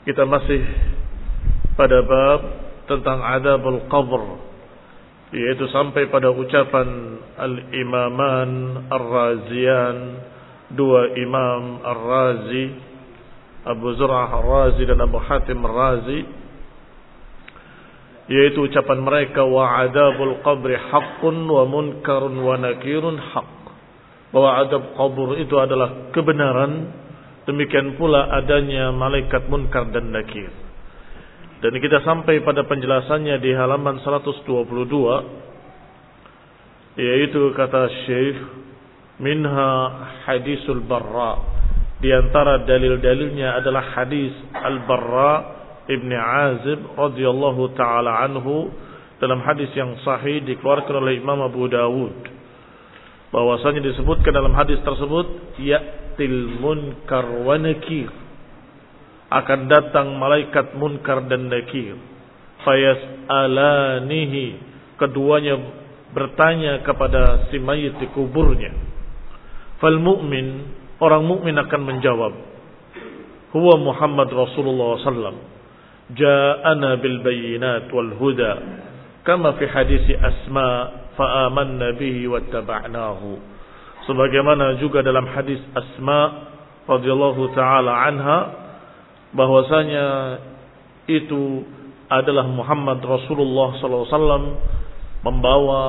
Kita masih pada bab tentang adabul qabr yaitu sampai pada ucapan al-imaman ar-raziyan dua imam ar-razi Abu Zur'ah ar-razi dan Abu Hatim ar-razi yaitu ucapan mereka wa adabul qabri haqqun wa munkarun wa nakirun haqq. Bahwa adab kubur itu adalah kebenaran demikian pula adanya malaikat munkar dan nakir. Dan kita sampai pada penjelasannya di halaman 122 yaitu kata Syekh minha hadisul barra. Di antara dalil-dalilnya adalah hadis al-barra Ibni Azib radhiyallahu taala anhu dalam hadis yang sahih dikeluarkan oleh Imam Abu Dawud. Bahwasanya disebutkan dalam hadis tersebut yatil munkar wa nakir. Akan datang malaikat munkar dan nakir. Fayas'alanihi. Keduanya bertanya kepada si mayit di kuburnya. Fal mu'min orang mukmin akan menjawab huwa Muhammad Rasulullah sallam. Ja'ana bil bayyinat wal huda. Kama fi hadis Asma fa amanna bihi wattaba'nahu sebagaimana juga dalam hadis Asma radhiyallahu taala anha bahwasanya itu adalah Muhammad Rasulullah sallallahu alaihi wasallam membawa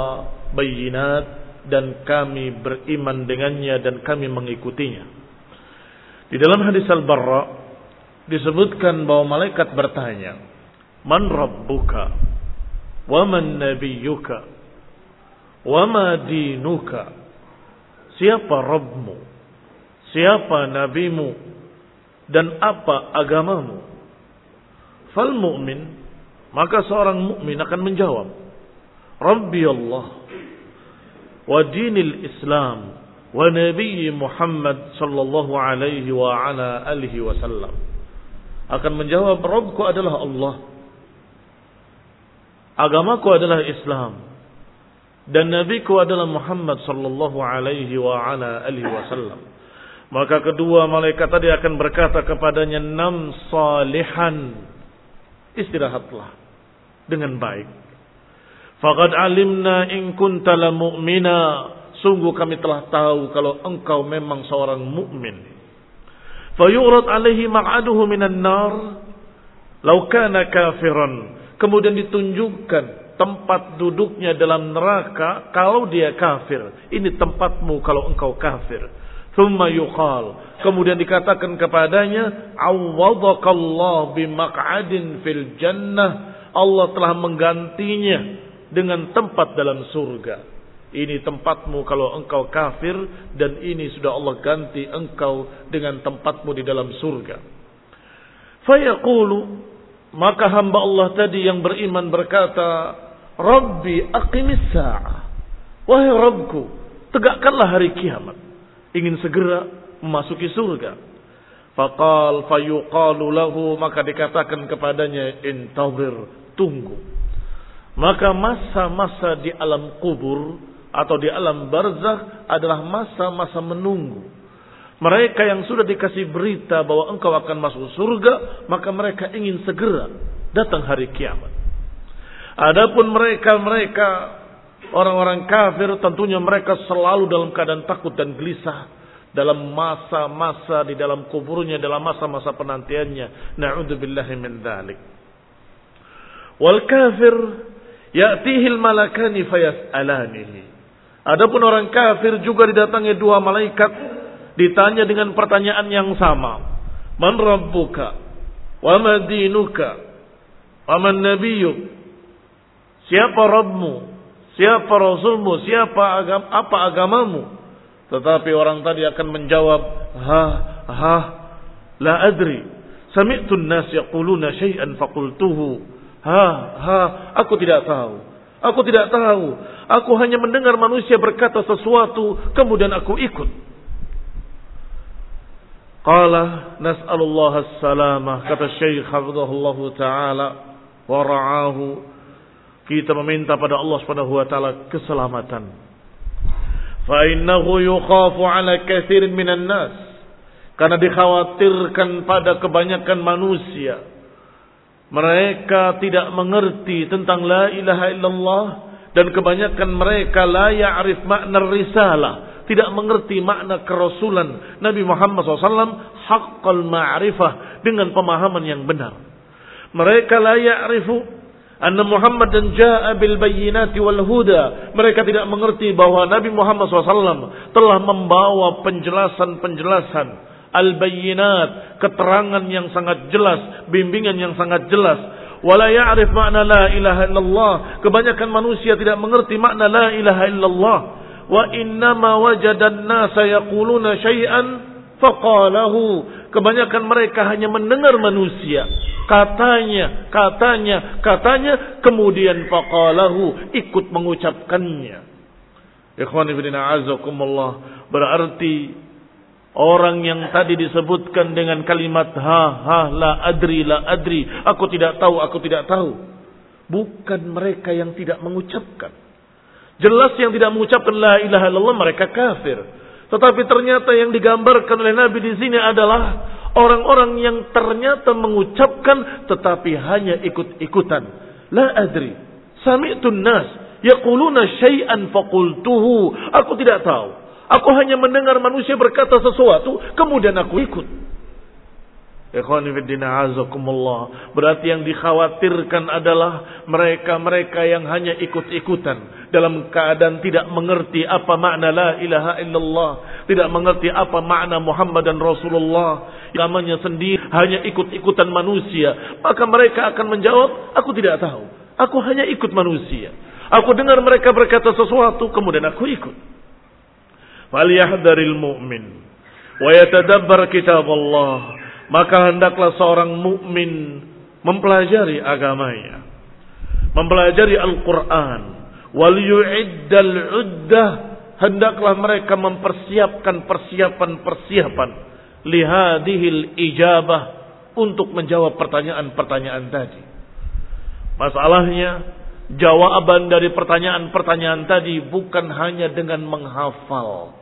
bayinat dan kami beriman dengannya dan kami mengikutinya. Di dalam hadis Al-Barra disebutkan bahwa malaikat bertanya, "Man rabbuka? Wa man nabiyyuka? Wa ma dinuka?" Siapa Rabbmu? Siapa nabimu? Dan apa agamamu? Fal mu'min, maka seorang mukmin akan menjawab, "Rabbi Allah wa dinil Islam wa nabi Muhammad sallallahu alaihi wa ala alihi wasallam." akan menjawab Rabbku adalah Allah. Agamaku adalah Islam. Dan nabiku adalah Muhammad sallallahu alaihi wa ala alihi wasallam. Maka kedua malaikat tadi akan berkata kepadanya nam salihan. Istirahatlah dengan baik. Faqad alimna in kunta la mu'mina. sungguh kami telah tahu kalau engkau memang seorang mukmin. Fayurad alaihi maq'aduhu minan nar law kana kafiran. Kemudian ditunjukkan tempat duduknya dalam neraka kalau dia kafir. Ini tempatmu kalau engkau kafir. Thumma yuqal. Kemudian dikatakan kepadanya, "Awwadakallah bimaq'adin fil jannah." Allah telah menggantinya dengan tempat dalam surga. Ini tempatmu kalau engkau kafir dan ini sudah Allah ganti engkau dengan tempatmu di dalam surga. Fayaqulu maka hamba Allah tadi yang beriman berkata, "Rabbi aqimis sa'ah." Wahai Rabbku, tegakkanlah hari kiamat. Ingin segera memasuki surga. Faqal fayuqalu lahu maka dikatakan kepadanya intawir tunggu. Maka masa-masa di alam kubur atau di alam barzakh adalah masa-masa menunggu. Mereka yang sudah dikasih berita bahwa engkau akan masuk surga, maka mereka ingin segera datang hari kiamat. Adapun mereka-mereka orang-orang kafir tentunya mereka selalu dalam keadaan takut dan gelisah dalam masa-masa di dalam kuburnya dalam masa-masa penantiannya. Na'udzubillahi min dzalik. Wal kafir ya'tihil malakani fayas'alanihi. Adapun orang kafir juga didatangi dua malaikat ditanya dengan pertanyaan yang sama. Man rabbuka? Wa ma dinuka? Wa man nabiyyuk? Siapa Rabbmu? Siapa Rasulmu? Siapa agam, apa agamamu? Tetapi orang tadi akan menjawab, ha, ha, la adri. Sami'tu an-nas yaquluna syai'an faqultuhu. Ha, ha, aku tidak tahu. Aku tidak tahu. Aku hanya mendengar manusia berkata sesuatu, kemudian aku ikut. Qala nas'alullah as-salamah kata Syekh hafizahullah taala wa ra'ahu kita meminta pada Allah Subhanahu wa taala keselamatan. Fa innahu yukhafu ala katsirin minan nas karena dikhawatirkan pada kebanyakan manusia mereka tidak mengerti tentang la ilaha illallah dan kebanyakan mereka la ya'rif makna risalah, tidak mengerti makna kerasulan Nabi Muhammad SAW haqqal ma'rifah dengan pemahaman yang benar. Mereka la ya'rifu anna Muhammad dan ja'a bil bayyinati wal huda. Mereka tidak mengerti bahwa Nabi Muhammad SAW telah membawa penjelasan-penjelasan al-bayyinat, keterangan yang sangat jelas, bimbingan yang sangat jelas. Wala ya'rif makna la ilaha illallah. Kebanyakan manusia tidak mengerti makna la ilaha illallah. Wa innama wajadan nasa yaquluna syai'an faqalahu. Kebanyakan mereka hanya mendengar manusia. Katanya, katanya, katanya. Kemudian faqalahu. Ikut mengucapkannya. Ikhwanifidina azakumullah. Berarti Orang yang tadi disebutkan dengan kalimat ha ha la adri la adri, aku tidak tahu, aku tidak tahu. Bukan mereka yang tidak mengucapkan. Jelas yang tidak mengucapkan la ilaha illallah mereka kafir. Tetapi ternyata yang digambarkan oleh Nabi di sini adalah orang-orang yang ternyata mengucapkan tetapi hanya ikut-ikutan. La adri. Sami'tun nas yaquluna syai'an faqultuhu. Aku tidak tahu. Aku hanya mendengar manusia berkata sesuatu, kemudian aku ikut. Berarti yang dikhawatirkan adalah mereka-mereka yang hanya ikut-ikutan. Dalam keadaan tidak mengerti apa makna la ilaha illallah. Tidak mengerti apa makna Muhammad dan Rasulullah. Namanya sendiri hanya ikut-ikutan manusia. Maka mereka akan menjawab, aku tidak tahu. Aku hanya ikut manusia. Aku dengar mereka berkata sesuatu, kemudian aku ikut. Falyahdharil mu'min wa yatadabbar kitab Allah. Maka hendaklah seorang mukmin mempelajari agamanya. Mempelajari Al-Qur'an. Wal yu'iddal uddah. Hendaklah mereka mempersiapkan persiapan-persiapan lihadihil ijabah untuk menjawab pertanyaan-pertanyaan tadi. Masalahnya jawaban dari pertanyaan-pertanyaan tadi bukan hanya dengan menghafal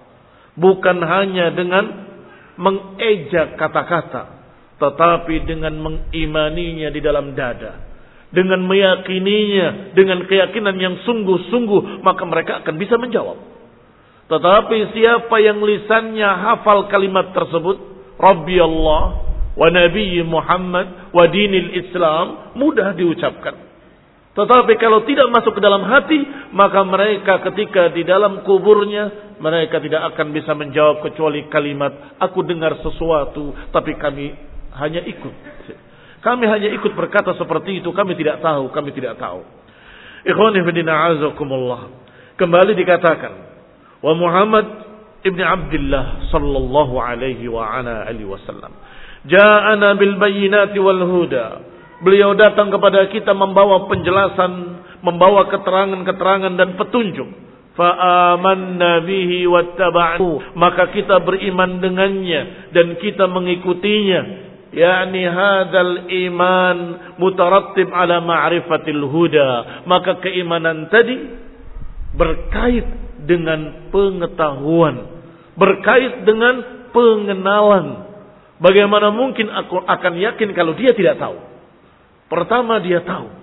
Bukan hanya dengan mengeja kata-kata, tetapi dengan mengimaninya di dalam dada. Dengan meyakininya, dengan keyakinan yang sungguh-sungguh, maka mereka akan bisa menjawab. Tetapi siapa yang lisannya hafal kalimat tersebut, Rabbi Allah wa Nabi Muhammad wa dinil Islam, mudah diucapkan. Tetapi kalau tidak masuk ke dalam hati, maka mereka ketika di dalam kuburnya, mereka tidak akan bisa menjawab kecuali kalimat, aku dengar sesuatu, tapi kami hanya ikut. Kami hanya ikut berkata seperti itu, kami tidak tahu, kami tidak tahu. Ikhwani fidina azakumullah. Kembali dikatakan, wa Muhammad ibn Abdullah sallallahu alaihi wa ala alihi wasallam. Ja'ana bil bayyinati wal huda Beliau datang kepada kita membawa penjelasan, membawa keterangan-keterangan dan petunjuk. Fa'amanna bihi wattaba'u. Maka kita beriman dengannya dan kita mengikutinya. Yani hadal iman mutarattib ala ma'rifatil huda. Maka keimanan tadi berkait dengan pengetahuan. Berkait dengan pengenalan. Bagaimana mungkin aku akan yakin kalau dia tidak tahu. Pertama dia tahu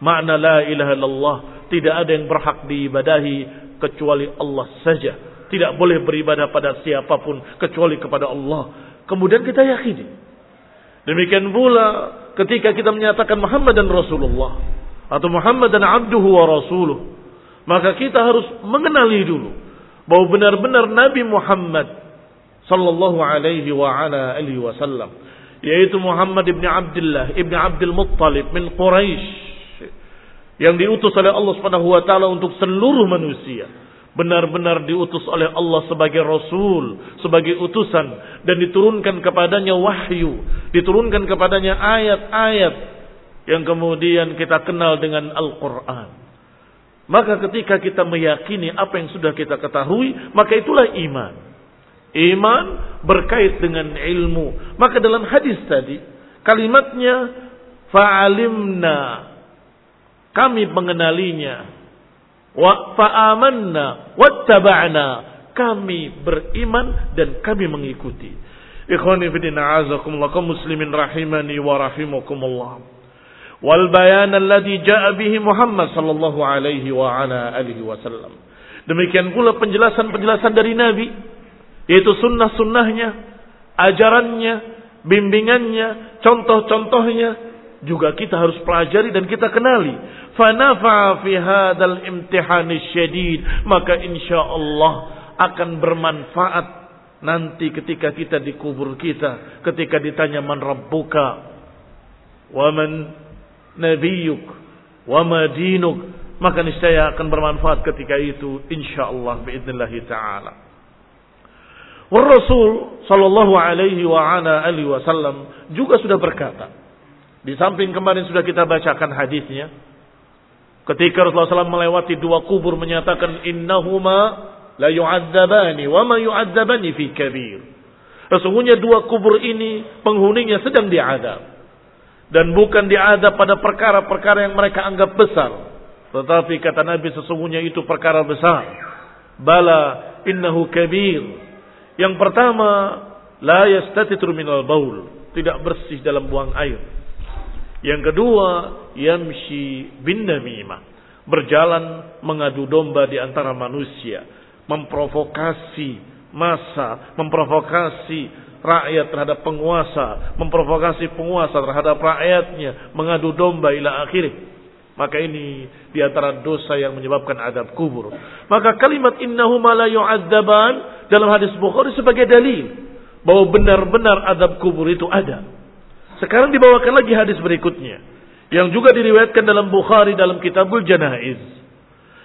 makna la ilaha illallah tidak ada yang berhak diibadahi kecuali Allah saja. Tidak boleh beribadah pada siapa pun kecuali kepada Allah. Kemudian kita yakini. Demikian pula ketika kita menyatakan Muhammad dan Rasulullah atau Muhammad dan abduhu wa rasuluh, maka kita harus mengenali dulu bahwa benar-benar Nabi Muhammad sallallahu alaihi wa ala alihi wasallam yaitu Muhammad ibn Abdullah ibn Abdul Muttalib min Quraisy yang diutus oleh Allah Subhanahu wa taala untuk seluruh manusia benar-benar diutus oleh Allah sebagai rasul, sebagai utusan dan diturunkan kepadanya wahyu, diturunkan kepadanya ayat-ayat yang kemudian kita kenal dengan Al-Qur'an. Maka ketika kita meyakini apa yang sudah kita ketahui, maka itulah iman. Iman berkait dengan ilmu. Maka dalam hadis tadi kalimatnya fa'alimna kami mengenalinya wa fa'amanna wattaba'na kami beriman dan kami mengikuti. Ikhwani fillah azakumullah kaum muslimin rahimani wa rahimakumullah. Wal bayan alladhi ja'a bihi Muhammad sallallahu alaihi wa ala alihi wasallam. Demikian pula penjelasan-penjelasan dari Nabi itu sunnah-sunnahnya, ajarannya, bimbingannya, contoh-contohnya juga kita harus pelajari dan kita kenali. Fanafa fi hadzal imtihan syadid, maka insyaallah akan bermanfaat nanti ketika kita di kubur kita, ketika ditanya man rabbuka wa man nabiyyuk wa ma dinuk, maka niscaya akan bermanfaat ketika itu insyaallah باذن taala. Rasul sallallahu alaihi wa ala alihi wasallam juga sudah berkata. Di samping kemarin sudah kita bacakan hadisnya. Ketika Rasulullah SAW melewati dua kubur menyatakan innahuma la yu'adzabani wa ma yu'adzabani fi kabir. Sesungguhnya dua kubur ini penghuninya sedang diadab. Dan bukan diadab pada perkara-perkara yang mereka anggap besar. Tetapi kata Nabi sesungguhnya itu perkara besar. Bala innahu kabir yang pertama, la yastatitur minal baul, tidak bersih dalam buang air. Yang kedua, yamshi bin namimah, berjalan mengadu domba di antara manusia, memprovokasi masa, memprovokasi rakyat terhadap penguasa, memprovokasi penguasa terhadap rakyatnya, mengadu domba ila akhirnya. Maka ini di antara dosa yang menyebabkan adab kubur. Maka kalimat innahuma la yu'adzaban dalam hadis Bukhari sebagai dalil bahwa benar-benar adab kubur itu ada. Sekarang dibawakan lagi hadis berikutnya yang juga diriwayatkan dalam Bukhari dalam Kitabul Janaiz.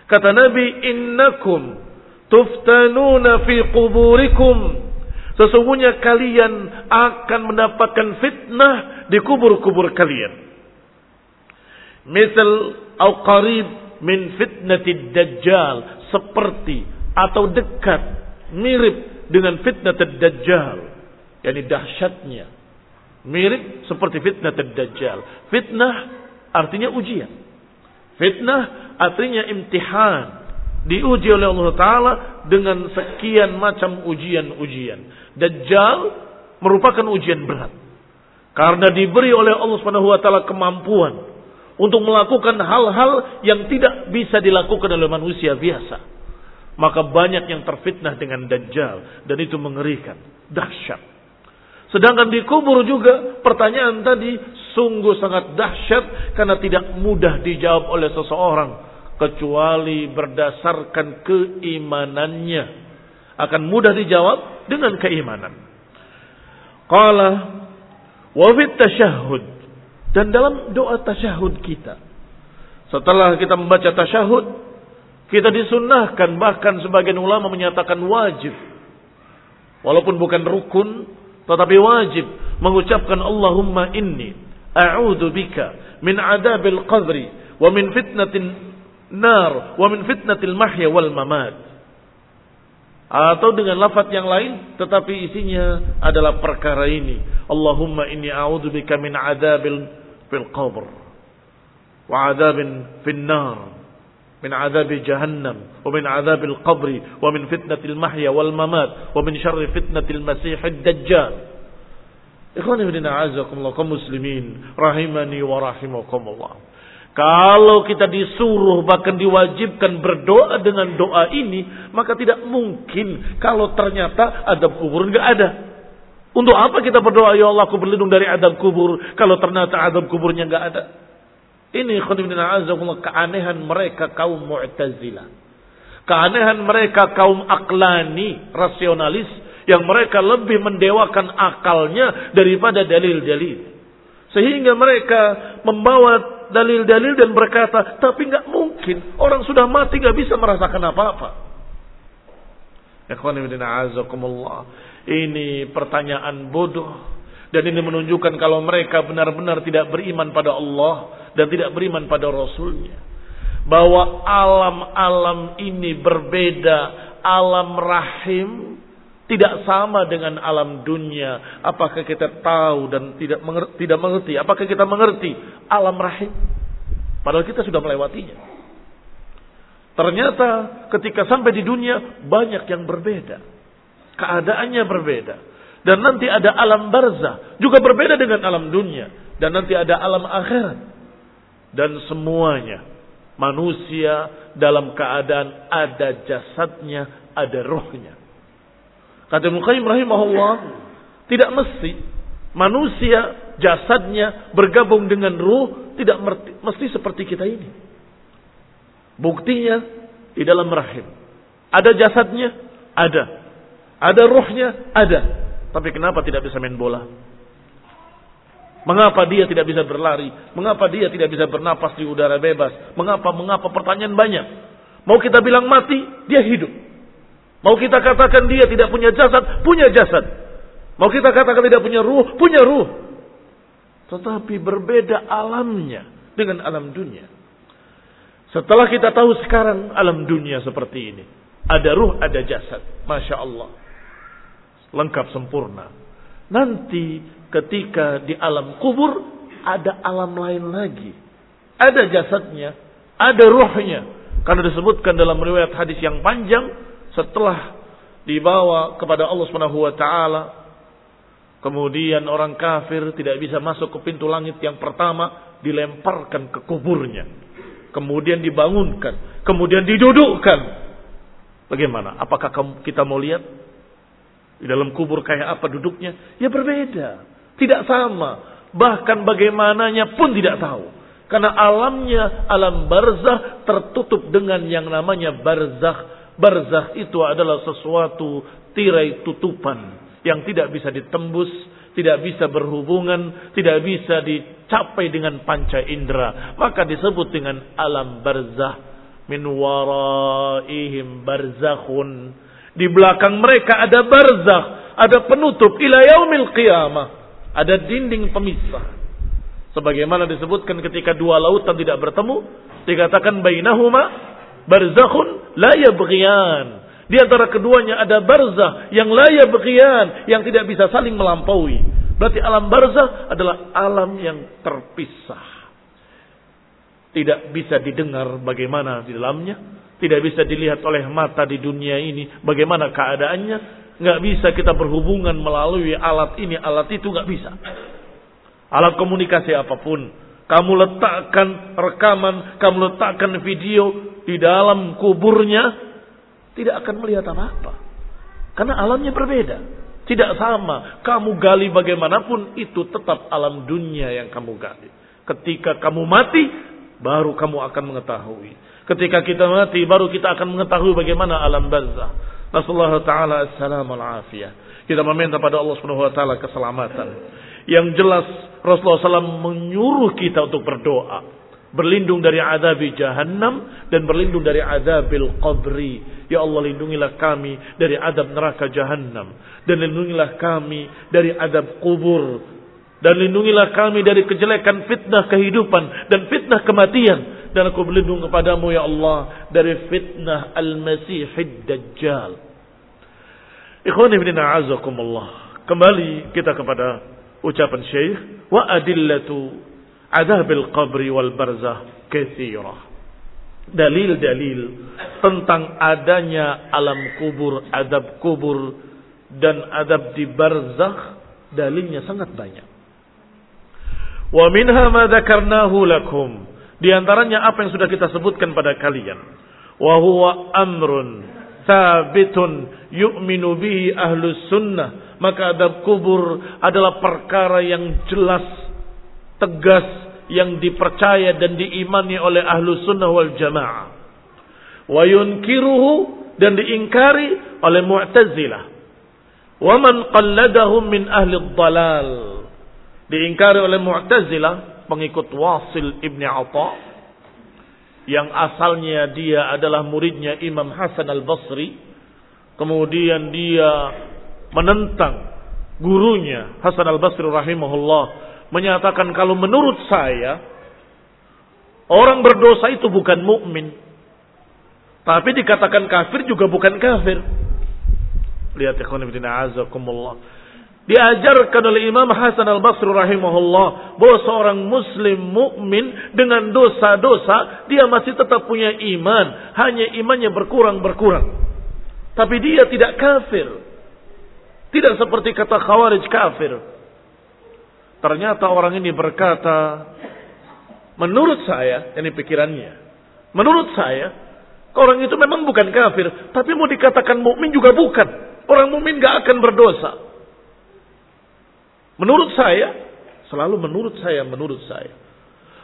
Kata Nabi, "Innakum tuftanuna fi quburikum." Sesungguhnya kalian akan mendapatkan fitnah di kubur-kubur kalian. Misal au qarib min fitnatid dajjal seperti atau dekat mirip dengan fitnatid dajjal yakni dahsyatnya. Mirip seperti fitnatid dajjal. Fitnah artinya ujian. Fitnah artinya imtihan diuji oleh Allah taala dengan sekian macam ujian-ujian dajjal merupakan ujian berat karena diberi oleh Allah Subhanahu wa taala kemampuan untuk melakukan hal-hal yang tidak bisa dilakukan oleh manusia biasa. Maka banyak yang terfitnah dengan Dajjal. Dan itu mengerikan. Dahsyat. Sedangkan di kubur juga pertanyaan tadi sungguh sangat dahsyat karena tidak mudah dijawab oleh seseorang kecuali berdasarkan keimanannya. Akan mudah dijawab dengan keimanan. Qala wa tasyahud dan dalam doa tasyahud kita setelah kita membaca tasyahud kita disunnahkan bahkan sebagian ulama menyatakan wajib walaupun bukan rukun tetapi wajib mengucapkan Allahumma inni a'udzu bika min adabil qabri wa min fitnatin nar wa min fitnatil mahya wal mamat. Atau dengan lafaz yang lain tetapi isinya adalah perkara ini. Allahumma inni a'udzu bika min adabil fil qabr wa adabin fin nar من عذاب جهنم ومن عذاب القبر ومن فتنة المحيا والممات ومن شر فتنة المسيح الدجال Ikhwan ibn a'azakumullah kaum muslimin rahimani wa rahimakumullah. Kalau kita disuruh bahkan diwajibkan berdoa dengan doa ini, maka tidak mungkin kalau ternyata ada kubur enggak ada. Untuk apa kita berdoa ya Allah aku berlindung dari adab kubur kalau ternyata adab kuburnya enggak ada? Ini keanehan mereka kaum Mu'tazilah. Keanehan mereka kaum aklani, rasionalis yang mereka lebih mendewakan akalnya daripada dalil-dalil. Sehingga mereka membawa dalil-dalil dan berkata, tapi nggak mungkin orang sudah mati nggak bisa merasakan apa-apa. Ini pertanyaan bodoh dan ini menunjukkan kalau mereka benar-benar tidak beriman pada Allah dan tidak beriman pada Rasulnya. Bahwa alam-alam ini berbeda. Alam rahim tidak sama dengan alam dunia. Apakah kita tahu dan tidak mengerti, tidak mengerti? Apakah kita mengerti alam rahim? Padahal kita sudah melewatinya. Ternyata ketika sampai di dunia banyak yang berbeda. Keadaannya berbeda. Dan nanti ada alam barzah. Juga berbeda dengan alam dunia. Dan nanti ada alam akhirat dan semuanya manusia dalam keadaan ada jasadnya, ada rohnya. Kata Muqayyim rahimahullah, tidak mesti manusia jasadnya bergabung dengan ruh tidak mesti seperti kita ini. Buktinya di dalam rahim. Ada jasadnya? Ada. Ada rohnya? Ada. Tapi kenapa tidak bisa main bola? Mengapa dia tidak bisa berlari? Mengapa dia tidak bisa bernapas di udara bebas? Mengapa? Mengapa? Pertanyaan banyak. Mau kita bilang mati, dia hidup. Mau kita katakan dia tidak punya jasad, punya jasad. Mau kita katakan tidak punya ruh, punya ruh. Tetapi berbeda alamnya dengan alam dunia. Setelah kita tahu sekarang alam dunia seperti ini. Ada ruh, ada jasad. Masya Allah. Lengkap sempurna. Nanti ketika di alam kubur ada alam lain lagi. Ada jasadnya, ada ruhnya. Karena disebutkan dalam riwayat hadis yang panjang setelah dibawa kepada Allah Subhanahu wa taala kemudian orang kafir tidak bisa masuk ke pintu langit yang pertama dilemparkan ke kuburnya. Kemudian dibangunkan, kemudian didudukkan. Bagaimana? Apakah kita mau lihat di dalam kubur kayak apa duduknya? Ya berbeda. Tidak sama. Bahkan bagaimananya pun tidak tahu. Karena alamnya, alam barzah tertutup dengan yang namanya barzah. Barzah itu adalah sesuatu tirai tutupan yang tidak bisa ditembus, tidak bisa berhubungan, tidak bisa dicapai dengan panca indera. Maka disebut dengan alam barzah. Min waraihim barzakhun di belakang mereka ada barzakh, ada penutup ila yaumil qiyamah. Ada dinding pemisah. Sebagaimana disebutkan ketika dua lautan tidak bertemu, dikatakan bainahuma barzakhun la yabghiyan. Di antara keduanya ada barzah yang la yabghiyan, yang tidak bisa saling melampaui. Berarti alam barzah adalah alam yang terpisah. Tidak bisa didengar bagaimana di dalamnya, tidak bisa dilihat oleh mata di dunia ini bagaimana keadaannya. Nggak bisa kita berhubungan melalui alat ini, alat itu nggak bisa. Alat komunikasi apa pun. Kamu letakkan rekaman, kamu letakkan video di dalam kuburnya. tidak akan melihat apa-apa. Karena alamnya berbeda. Tidak sama. Kamu gali bagaimanapun itu tetap alam dunia yang kamu gali. Ketika kamu mati baru kamu akan mengetahui. Ketika kita mati baru kita akan mengetahui bagaimana alam barzah. Nasallahu taala assalamu afiyah. Kita meminta pada Allah Subhanahu wa taala keselamatan. Yang jelas Rasulullah SAW menyuruh kita untuk berdoa berlindung dari azab jahannam dan berlindung dari azabil qabri. Ya Allah lindungilah kami dari azab neraka jahannam dan lindungilah kami dari azab kubur dan lindungilah kami dari kejelekan fitnah kehidupan dan fitnah kematian dan aku berlindung kepadamu ya Allah dari fitnah al-masihid dajjal. Ikhwan ibn a'azakumullah. Kembali kita kepada ucapan Syekh wa adillatu adabil qabri wal barzah kathirah. Dalil-dalil tentang adanya alam kubur, adab kubur, dan adab di barzakh, dalilnya sangat banyak. Wa minha ma dzakarnahu lakum. Di antaranya apa yang sudah kita sebutkan pada kalian. Wa huwa amrun thabitun yu'minu bihi ahlus sunnah. Maka adab kubur adalah perkara yang jelas tegas yang dipercaya dan diimani oleh ahlu sunnah wal jamaah. Wa yunkiruhu dan diingkari oleh mu'tazilah. Wa man qalladahum min ahli dhalal. Diingkari oleh mu'tazilah, pengikut Wasil ibni Atta. Yang asalnya dia adalah muridnya Imam Hasan al-Basri. Kemudian dia menentang gurunya Hasan al-Basri rahimahullah menyatakan kalau menurut saya orang berdosa itu bukan mukmin. Tapi dikatakan kafir juga bukan kafir. Lihat ikhwan ibn azakumullah. Diajarkan oleh Imam Hasan al-Basri rahimahullah bahwa seorang muslim mukmin dengan dosa-dosa dia masih tetap punya iman, hanya imannya berkurang-berkurang. Tapi dia tidak kafir. Tidak seperti kata Khawarij kafir. Ternyata orang ini berkata, menurut saya, ini pikirannya, menurut saya, orang itu memang bukan kafir, tapi mau dikatakan mukmin juga bukan. Orang mukmin gak akan berdosa. Menurut saya, selalu menurut saya, menurut saya.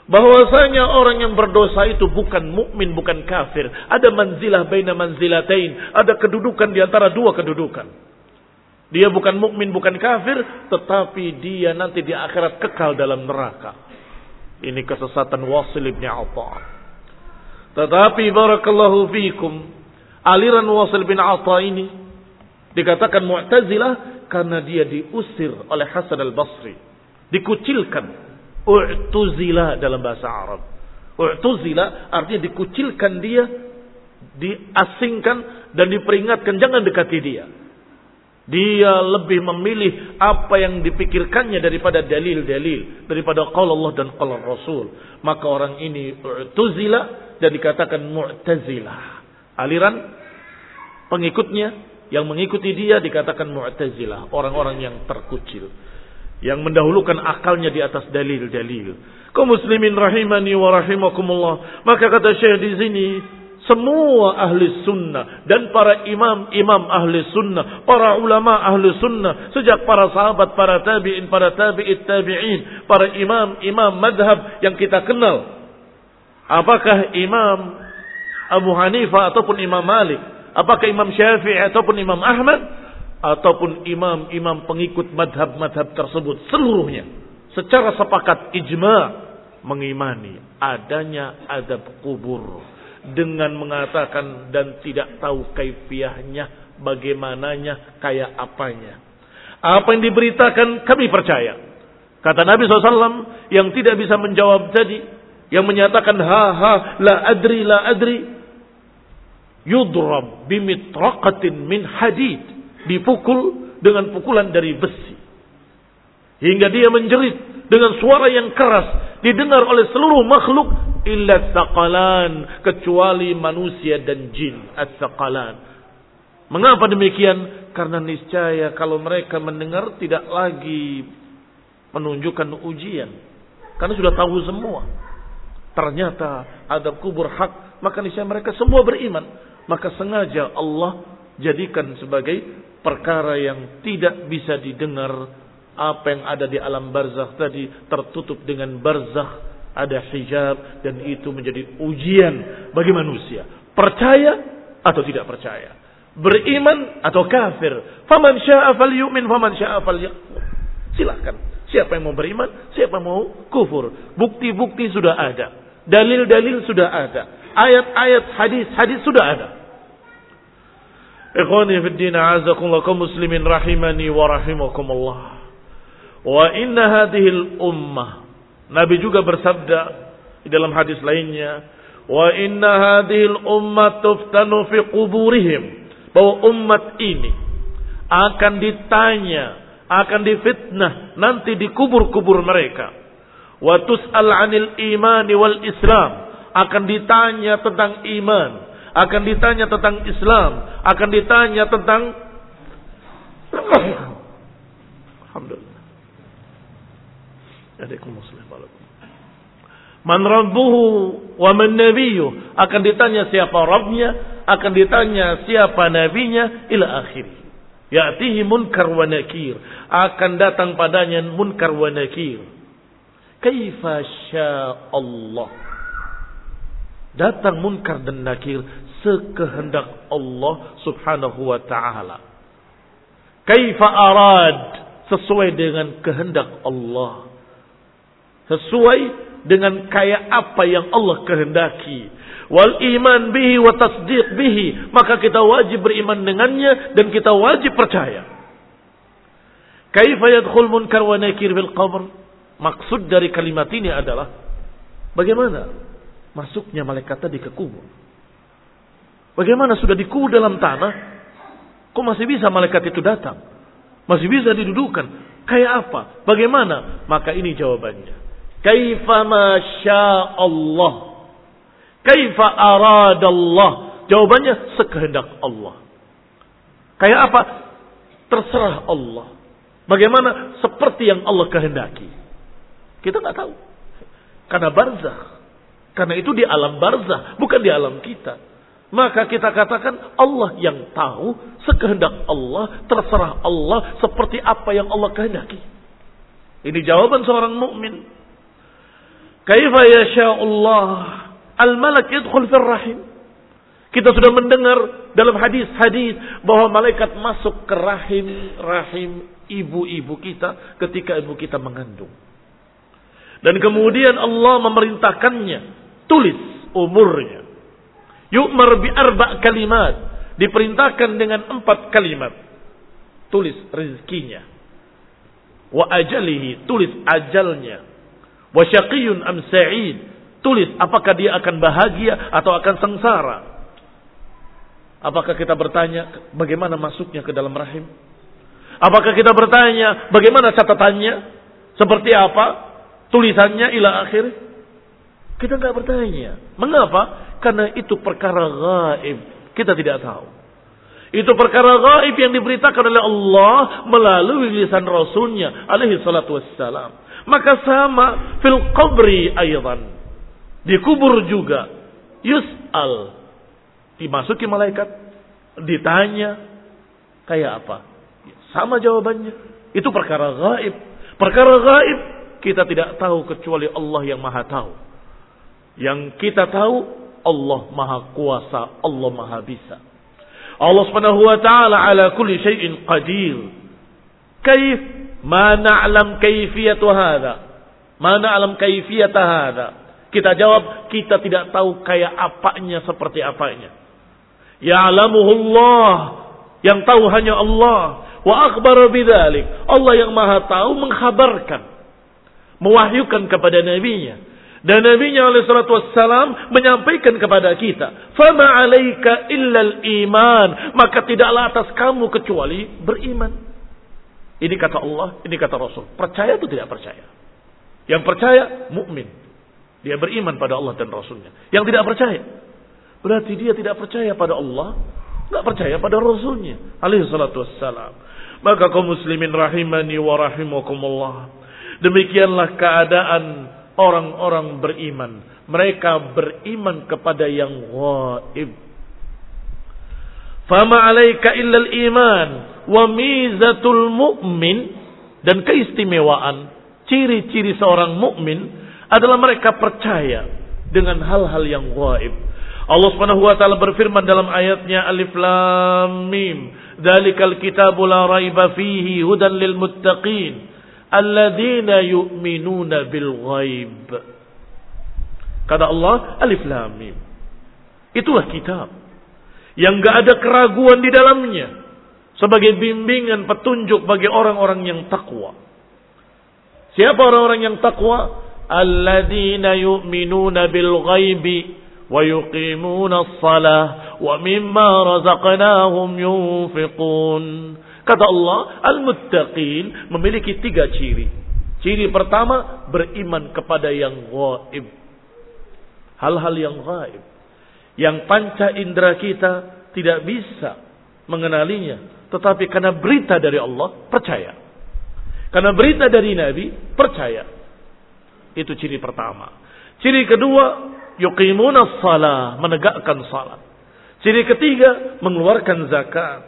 Bahwasanya orang yang berdosa itu bukan mukmin, bukan kafir. Ada manzilah baina manzilatain, ada kedudukan di antara dua kedudukan. Dia bukan mukmin, bukan kafir, tetapi dia nanti di akhirat kekal dalam neraka. Ini kesesatan Wasil bin Atta. Tetapi barakallahu fiikum, aliran Wasil bin Atta ini dikatakan Mu'tazilah karena dia diusir oleh Hasan al-Basri. Dikucilkan. U'tuzila dalam bahasa Arab. U'tuzila artinya dikucilkan dia, diasingkan dan diperingatkan jangan dekati dia. Dia lebih memilih apa yang dipikirkannya daripada dalil-dalil. Daripada qala Allah dan qala Rasul. Maka orang ini Mu'tazila dan dikatakan Mu'tazilah. Aliran pengikutnya yang mengikuti dia dikatakan Mu'tazilah. Orang-orang yang terkucil. Yang mendahulukan akalnya di atas dalil-dalil. Kau muslimin rahimani wa rahimakumullah. Maka kata Syekh di sini, semua ahli sunnah dan para imam-imam ahli sunnah, para ulama ahli sunnah, sejak para sahabat, para tabi'in, para tabi'it tabi'in, para imam-imam madhab yang kita kenal. Apakah imam Abu Hanifah ataupun imam Malik, apakah imam Syafi'i ataupun imam Ahmad, ataupun imam-imam pengikut madhab-madhab tersebut, seluruhnya. Secara sepakat ijma mengimani adanya adab kubur dengan mengatakan dan tidak tahu kaifiahnya, bagaimananya, kayak apanya. Apa yang diberitakan kami percaya. Kata Nabi SAW yang tidak bisa menjawab tadi, yang menyatakan ha ha la adri la adri, yudrab bimitraqatin min hadid, dipukul dengan pukulan dari besi. Hingga dia menjerit dengan suara yang keras didengar oleh seluruh makhluk illa saqalan kecuali manusia dan jin as-saqalan. Mengapa demikian? Karena niscaya kalau mereka mendengar tidak lagi menunjukkan ujian. Karena sudah tahu semua. Ternyata ada kubur hak, maka niscaya mereka semua beriman. maka sengaja Allah jadikan sebagai perkara yang tidak bisa didengar apa yang ada di alam barzakh tadi tertutup dengan barzakh ada hijab dan itu menjadi ujian bagi manusia. Percaya atau tidak percaya? Beriman atau kafir? Faman syaa falyu'min faman syaa falyakfur. Silakan. Siapa yang mau beriman siapa yang mau kufur? Bukti-bukti sudah ada. Dalil-dalil sudah ada. Ayat-ayat hadis-hadis sudah ada. Ikhwani fi din a'azakumullah kaum muslimin rahimani wa rahimakumullah. Wa inna hadhihi ummah Nabi juga bersabda dalam hadis lainnya, wa inna hadhihi ummah tuftanu fi quburihim. Bahwa umat ini akan ditanya, akan difitnah nanti di kubur-kubur mereka. Wa tus'al 'anil imani wal Islam, akan ditanya tentang iman, akan ditanya tentang Islam, akan ditanya tentang Alhamdulillah. Man rabbuhu wa man nabiyyu akan ditanya siapa Rabbnya, akan ditanya siapa nabinya ila akhir. Ya'tihi munkar wa nakir, akan datang padanya munkar wa nakir. Kaifa Allah. Datang munkar dan nakir sekehendak Allah Subhanahu wa taala. Kaifa arad sesuai dengan kehendak Allah. Sesuai dengan kayak apa yang Allah kehendaki. Wal iman bihi wa tasdiq bihi. Maka kita wajib beriman dengannya dan kita wajib percaya. Kaifa yadkhul munkar wa nakir bil qabr? Maksud dari kalimat ini adalah bagaimana masuknya malaikat tadi ke kubur. Bagaimana sudah dikubur dalam tanah, kok masih bisa malaikat itu datang? Masih bisa didudukan. Kayak apa? Bagaimana? Maka ini jawabannya. Kaifa masya Allah. Kaifa aradallah. Jawabannya sekehendak Allah. Kayak apa? Terserah Allah. Bagaimana? Seperti yang Allah kehendaki. Kita nggak tahu. Karena barzah. Karena itu di alam barzah, bukan di alam kita. Maka kita katakan Allah yang tahu, sekehendak Allah, terserah Allah seperti apa yang Allah kehendaki. Ini jawaban seorang mukmin. Kaifa Allah al-malak yadkhul fir rahim. Kita sudah mendengar dalam hadis-hadis bahwa malaikat masuk ke rahim rahim ibu-ibu kita ketika ibu kita mengandung. Dan kemudian Allah memerintahkannya tulis umurnya Yu'mar bi arba kalimat. Diperintahkan dengan empat kalimat. Tulis rezekinya. Wa ajalihi. Tulis ajalnya. Wa syaqiyun am sa'id. Tulis apakah dia akan bahagia atau akan sengsara. Apakah kita bertanya bagaimana masuknya ke dalam rahim? Apakah kita bertanya bagaimana catatannya? Seperti apa? Tulisannya ila akhir? Kita nggak bertanya. Mengapa? Karena itu perkara gaib. Kita tidak tahu. Itu perkara gaib yang diberitakan oleh Allah melalui lisan Rasulnya alaihi salatu wassalam. Maka sama fil qabri aydan. Dikubur juga. Yus'al. Dimasuki malaikat. Ditanya. Kayak apa? Sama jawabannya. Itu perkara gaib. Perkara gaib kita tidak tahu kecuali Allah yang maha tahu. Yang kita tahu Allah Maha Kuasa, Allah Maha Bisa. Allah Subhanahu wa taala ala kulli syai'in qadir. Kaif ma na'lam kaifiyatu hadha? Ma na'lam kaifiyata hadha? Kita jawab, kita tidak tahu kayak apanya seperti apanya. Ya'lamuhu Allah, yang tahu hanya Allah. Wa akhbar bidzalik. Allah yang Maha tahu mengkhabarkan, mewahyukan kepada nabinya dan Nabi alaihi salatu wassalam menyampaikan kepada kita, "Fama 'alaika illal iman." Maka tidaklah atas kamu kecuali beriman. Ini kata Allah, ini kata Rasul. Percaya atau tidak percaya? Yang percaya mukmin. Dia beriman pada Allah dan Rasulnya. Yang tidak percaya, berarti dia tidak percaya pada Allah, nggak percaya pada Rasulnya. Alaihi salatu wassalam. Maka kaum muslimin rahimani wa rahimakumullah. Demikianlah keadaan orang-orang beriman. Mereka beriman kepada yang gaib. Fama alaika illal iman wa mizatul mu'min dan keistimewaan ciri-ciri seorang mukmin adalah mereka percaya dengan hal-hal yang gaib. Allah Subhanahu wa taala berfirman dalam ayatnya Alif Lam Mim, "Dzalikal kitabu la raiba fihi hudan lil muttaqin alladzina yu'minuna bil ghaib." Kata Allah, Alif Lam Mim. Itulah kitab yang gak ada keraguan di dalamnya sebagai bimbingan petunjuk bagi orang-orang yang takwa. Siapa orang-orang yang takwa? Alladzina yu'minuna bil ghaibi wa yuqimuna as-salah wa mimma razaqnahum yunfiqun. Kata Allah, al-muttaqin memiliki tiga ciri. Ciri pertama, beriman kepada yang gaib. Hal-hal yang gaib yang panca indera kita tidak bisa mengenalinya. Tetapi karena berita dari Allah, percaya. Karena berita dari Nabi, percaya. Itu ciri pertama. Ciri kedua, yuqimuna salah, menegakkan salat. Ciri ketiga, mengeluarkan zakat.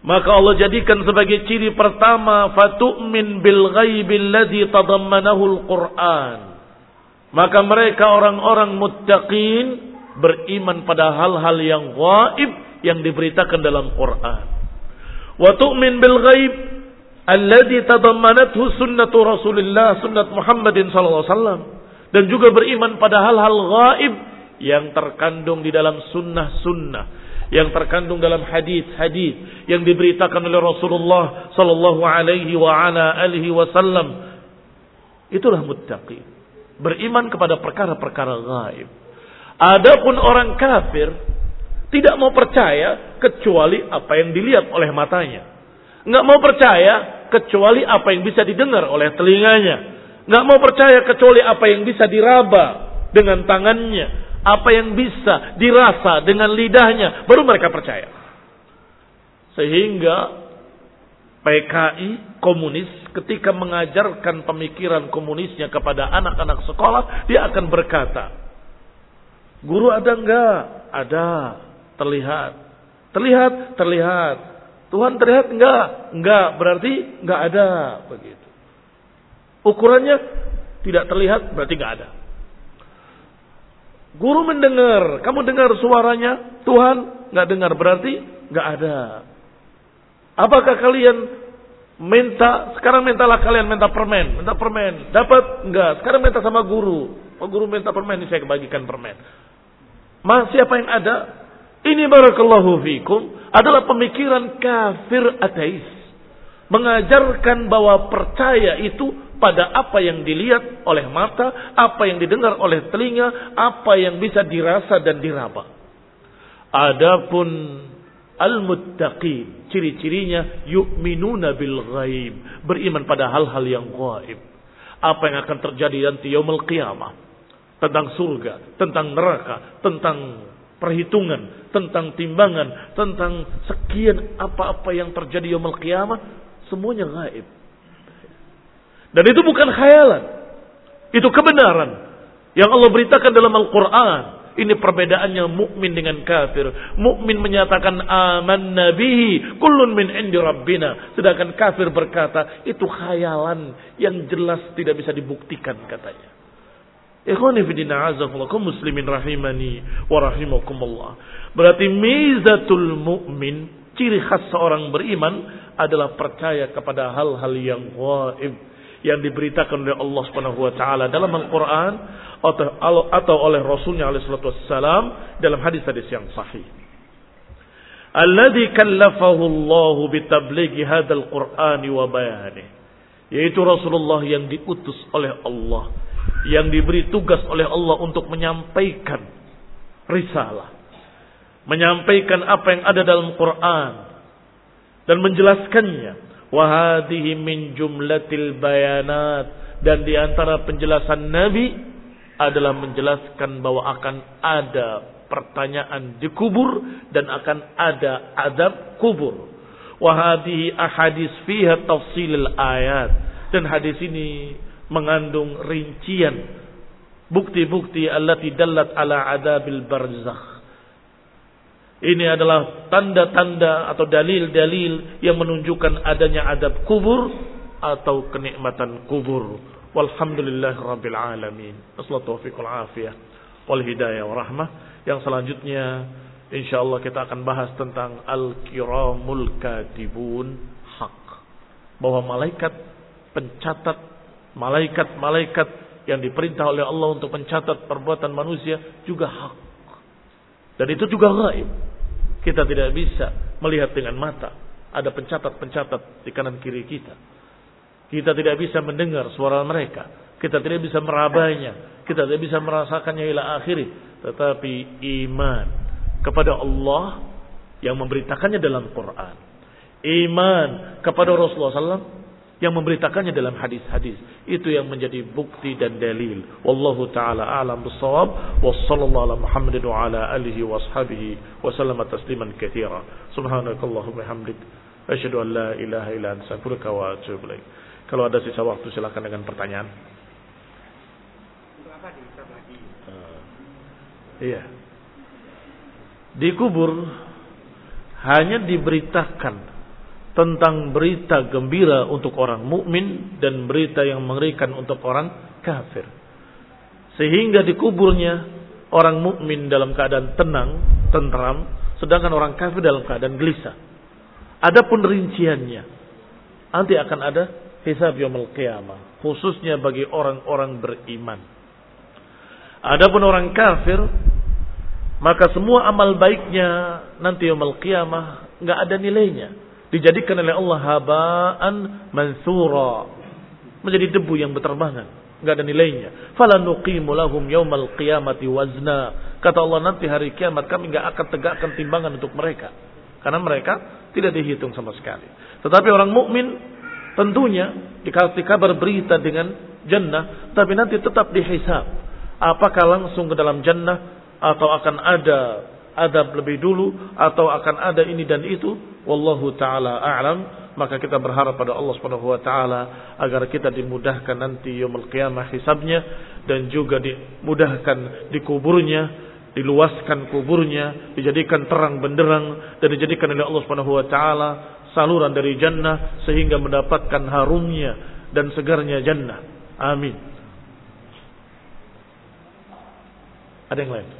Maka Allah jadikan sebagai ciri pertama, fatu'min bil ghaibil ladzi tadammanahu al-Qur'an. Maka mereka orang-orang muttaqin beriman pada hal-hal yang gaib yang diberitakan dalam Quran. Wa tu'min bil ghaib alladhi tadammanathu sunnatu Rasulillah sunnat Muhammadin sallallahu alaihi wasallam. Dan juga beriman pada hal-hal gaib yang terkandung di dalam sunnah-sunnah yang terkandung dalam hadis-hadis yang diberitakan oleh Rasulullah sallallahu alaihi wa ala alihi wasallam. Itulah muttaqi beriman kepada perkara-perkara gaib Adapun orang kafir tidak mau percaya kecuali apa yang dilihat oleh matanya. Nggak mau percaya kecuali apa yang bisa didengar oleh telinganya. Nggak mau percaya kecuali apa yang bisa diraba dengan tangannya. Apa yang bisa dirasa dengan lidahnya. Baru mereka percaya. Sehingga PKI komunis ketika mengajarkan pemikiran komunisnya kepada anak-anak sekolah. Dia akan berkata. Guru ada enggak? Ada. Terlihat. Terlihat, terlihat. Tuhan terlihat enggak? Enggak. Berarti enggak ada. Begitu. Ukurannya tidak terlihat berarti enggak ada. Guru mendengar, kamu dengar suaranya, Tuhan enggak dengar berarti enggak ada. Apakah kalian minta sekarang mintalah kalian minta permen, minta permen, dapat enggak? Sekarang minta sama guru. Oh, guru minta permen, ini saya kebagikan permen. Mas siapa yang ada? Ini barakallahu fikum adalah pemikiran kafir ateis. Mengajarkan bahwa percaya itu pada apa yang dilihat oleh mata, apa yang didengar oleh telinga, apa yang bisa dirasa dan diraba. Adapun al-muttaqin, ciri-cirinya yu'minuna bil ghaib, beriman pada hal-hal yang gaib. Apa yang akan terjadi nanti yaumul qiyamah tentang surga, tentang neraka, tentang perhitungan, tentang timbangan, tentang sekian apa-apa yang terjadi yaumul qiyamah, semuanya gaib. Dan itu bukan khayalan. Itu kebenaran yang Allah beritakan dalam Al-Qur'an. Ini perbedaannya mukmin dengan kafir. Mukmin menyatakan aman nabihi kullun min indi rabbina. Sedangkan kafir berkata itu khayalan yang jelas tidak bisa dibuktikan katanya. Ikhwani fidina azakumullah muslimin rahimani wa rahimakumullah. Berarti mizatul mu'min, ciri khas seorang beriman adalah percaya kepada hal-hal yang gaib yang diberitakan oleh Allah Subhanahu wa taala dalam Al-Qur'an atau, atau oleh Rasulnya alaihi salatu wassalam dalam hadis-hadis yang sahih. Alladhi kallafahu Allah bitablighi hadzal Qur'ani wa bayanihi. Yaitu Rasulullah yang diutus oleh Allah yang diberi tugas oleh Allah untuk menyampaikan risalah. Menyampaikan apa yang ada dalam Quran. Dan menjelaskannya. Wahadihi min jumlatil bayanat. Dan di antara penjelasan Nabi adalah menjelaskan bahwa akan ada pertanyaan di kubur dan akan ada adab kubur. Wahadihi ahadis fiha tafsilil ayat. Dan hadis ini mengandung rincian bukti-bukti allati dallat ala adabil barzakh Ini adalah tanda-tanda atau dalil-dalil yang menunjukkan adanya adab kubur atau kenikmatan kubur. Walhamdulillah rabbil alamin. Assalamualaikum afiyah wal hidayah wa rahmah. Yang selanjutnya insyaallah kita akan bahas tentang al-kiramul katibun hak. Bahwa malaikat pencatat malaikat-malaikat yang diperintah oleh Allah untuk mencatat perbuatan manusia juga hak. Dan itu juga gaib. Kita tidak bisa melihat dengan mata. Ada pencatat-pencatat di kanan kiri kita. Kita tidak bisa mendengar suara mereka. Kita tidak bisa merabainya. Kita tidak bisa merasakannya ila akhiri. Tetapi iman kepada Allah yang memberitakannya dalam Quran. Iman kepada Rasulullah SAW yang memberitakannya dalam hadis-hadis. Itu yang menjadi bukti dan dalil. Wallahu taala a'lam bissawab. Wassallallahu ala Muhammadin wa ala alihi wa ashabihi wa sallama tasliman katsira. Subhanakallahumma hamdik asyhadu an la ilaha illa anta astaghfiruka wa atubu ilaik. Kalau ada sisa waktu silakan dengan pertanyaan. Untuk apa lagi? Uh, iya. Dikubur hanya diberitakan tentang berita gembira untuk orang mukmin dan berita yang mengerikan untuk orang kafir. Sehingga dikuburnya orang mukmin dalam keadaan tenang, tentram, sedangkan orang kafir dalam keadaan gelisah. Adapun rinciannya, nanti akan ada hisab yaumul qiyamah, khususnya bagi orang-orang beriman. Adapun orang kafir, maka semua amal baiknya nanti yaumul qiyamah nggak ada nilainya dijadikan oleh Allah habaan mansura. Menjadi debu yang berterbangan. Nggak ada nilainya. Fala nuqimu lahum yaumal qiyamati wazna. Kata Allah nanti hari kiamat kami nggak akan tegakkan timbangan untuk mereka. Karena mereka tidak dihitung sama sekali. Tetapi orang mukmin tentunya dikasih kabar berita dengan jannah tapi nanti tetap dihisab. Apakah langsung ke dalam jannah atau akan ada adab lebih dulu atau akan ada ini dan itu wallahu taala a'lam. Maka kita berharap pada Allah Subhanahu wa taala agar kita dimudahkan nanti yaumul qiyamah hisabnya dan juga dimudahkan dikuburnya diluaskan kuburnya dijadikan terang benderang dan dijadikan oleh Allah Subhanahu wa taala saluran dari jannah sehingga mendapatkan harumnya dan segarnya jannah. Amin. Ada yang lain